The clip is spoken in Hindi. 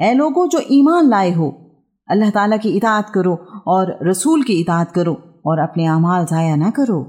ए लोगों, जो ईमान लाए हो, अल्लाह ताला की इतात करो और रसूल की इतात करो और अपने अमाल ज़ाया ना करो।